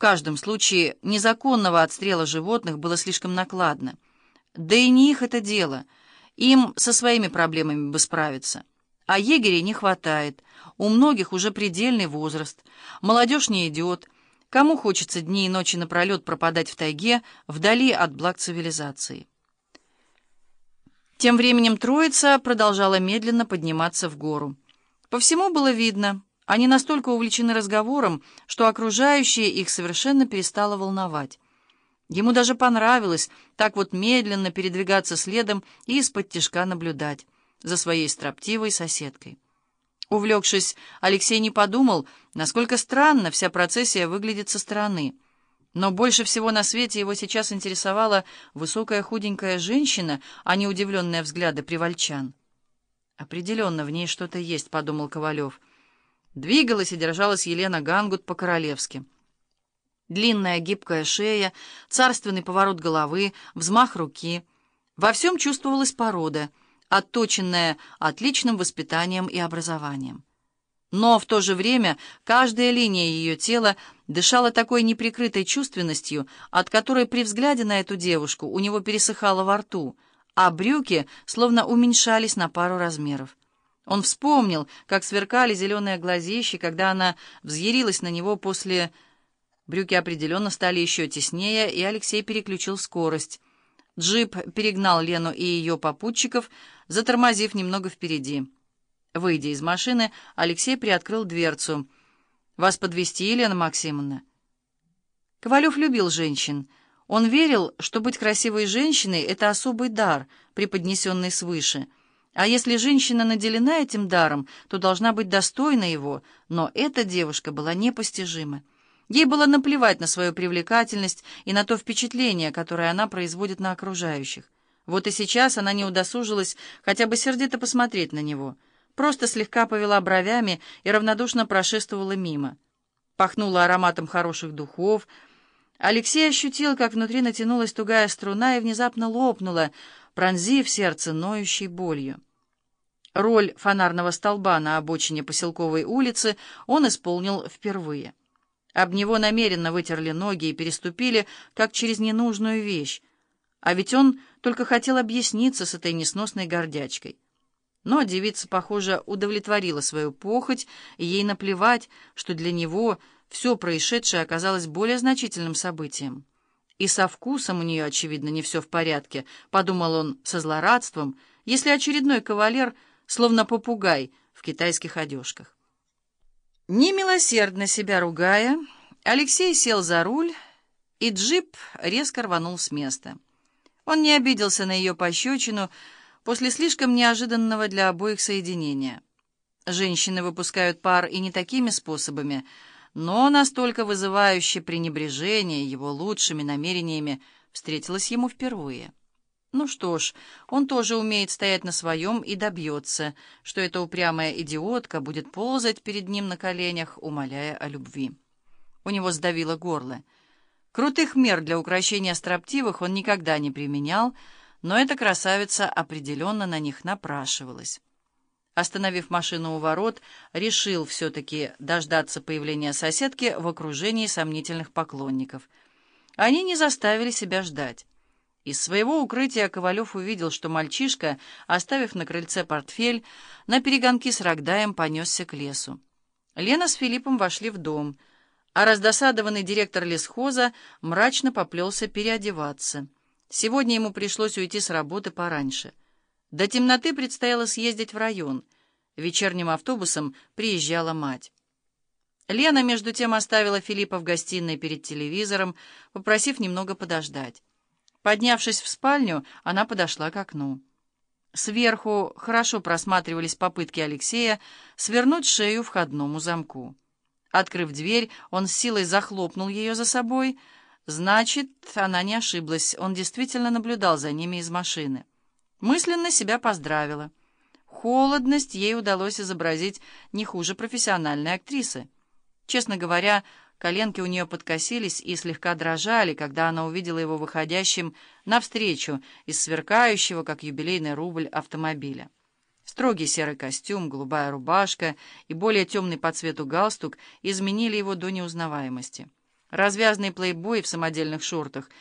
каждом случае незаконного отстрела животных было слишком накладно. Да и не их это дело. Им со своими проблемами бы справиться. А егерей не хватает. У многих уже предельный возраст. Молодежь не идет. Кому хочется дни и ночи напролет пропадать в тайге, вдали от благ цивилизации? Тем временем троица продолжала медленно подниматься в гору. По всему было видно, они настолько увлечены разговором, что окружающее их совершенно перестало волновать. Ему даже понравилось так вот медленно передвигаться следом и из-под тишка наблюдать за своей строптивой соседкой. Увлекшись, Алексей не подумал, насколько странно вся процессия выглядит со стороны — но больше всего на свете его сейчас интересовала высокая худенькая женщина, а не удивленные взгляды привольчан. «Определенно, в ней что-то есть», — подумал Ковалев. Двигалась и держалась Елена Гангут по-королевски. Длинная гибкая шея, царственный поворот головы, взмах руки. Во всем чувствовалась порода, отточенная отличным воспитанием и образованием. Но в то же время каждая линия ее тела дышала такой неприкрытой чувственностью, от которой при взгляде на эту девушку у него пересыхало во рту, а брюки словно уменьшались на пару размеров. Он вспомнил, как сверкали зеленые глазищи, когда она взъярилась на него после... Брюки определенно стали еще теснее, и Алексей переключил скорость. Джип перегнал Лену и ее попутчиков, затормозив немного впереди. Выйдя из машины, Алексей приоткрыл дверцу. «Вас подвезти, Елена Максимовна?» Ковалев любил женщин. Он верил, что быть красивой женщиной — это особый дар, преподнесенный свыше. А если женщина наделена этим даром, то должна быть достойна его, но эта девушка была непостижима. Ей было наплевать на свою привлекательность и на то впечатление, которое она производит на окружающих. Вот и сейчас она не удосужилась хотя бы сердито посмотреть на него — просто слегка повела бровями и равнодушно прошествовала мимо. Пахнула ароматом хороших духов. Алексей ощутил, как внутри натянулась тугая струна и внезапно лопнула, пронзив сердце ноющей болью. Роль фонарного столба на обочине поселковой улицы он исполнил впервые. Об него намеренно вытерли ноги и переступили, как через ненужную вещь. А ведь он только хотел объясниться с этой несносной гордячкой. Но девица, похоже, удовлетворила свою похоть, и ей наплевать, что для него все происшедшее оказалось более значительным событием. И со вкусом у нее, очевидно, не все в порядке, подумал он со злорадством, если очередной кавалер, словно попугай в китайских одежках. Немилосердно себя ругая, Алексей сел за руль, и джип резко рванул с места. Он не обиделся на ее пощечину, после слишком неожиданного для обоих соединения. Женщины выпускают пар и не такими способами, но настолько вызывающе пренебрежение его лучшими намерениями встретилось ему впервые. Ну что ж, он тоже умеет стоять на своем и добьется, что эта упрямая идиотка будет ползать перед ним на коленях, умоляя о любви. У него сдавило горло. Крутых мер для укрощения строптивых он никогда не применял, но эта красавица определенно на них напрашивалась. Остановив машину у ворот, решил все-таки дождаться появления соседки в окружении сомнительных поклонников. Они не заставили себя ждать. Из своего укрытия Ковалев увидел, что мальчишка, оставив на крыльце портфель, на перегонки с Рогдаем понесся к лесу. Лена с Филиппом вошли в дом, а раздосадованный директор лесхоза мрачно поплелся переодеваться — Сегодня ему пришлось уйти с работы пораньше. До темноты предстояло съездить в район. Вечерним автобусом приезжала мать. Лена, между тем, оставила Филиппа в гостиной перед телевизором, попросив немного подождать. Поднявшись в спальню, она подошла к окну. Сверху хорошо просматривались попытки Алексея свернуть шею входному замку. Открыв дверь, он с силой захлопнул ее за собой — Значит, она не ошиблась, он действительно наблюдал за ними из машины. Мысленно себя поздравила. Холодность ей удалось изобразить не хуже профессиональной актрисы. Честно говоря, коленки у нее подкосились и слегка дрожали, когда она увидела его выходящим навстречу из сверкающего, как юбилейный рубль, автомобиля. Строгий серый костюм, голубая рубашка и более темный по цвету галстук изменили его до неузнаваемости. Развязный плейбой в самодельных шортах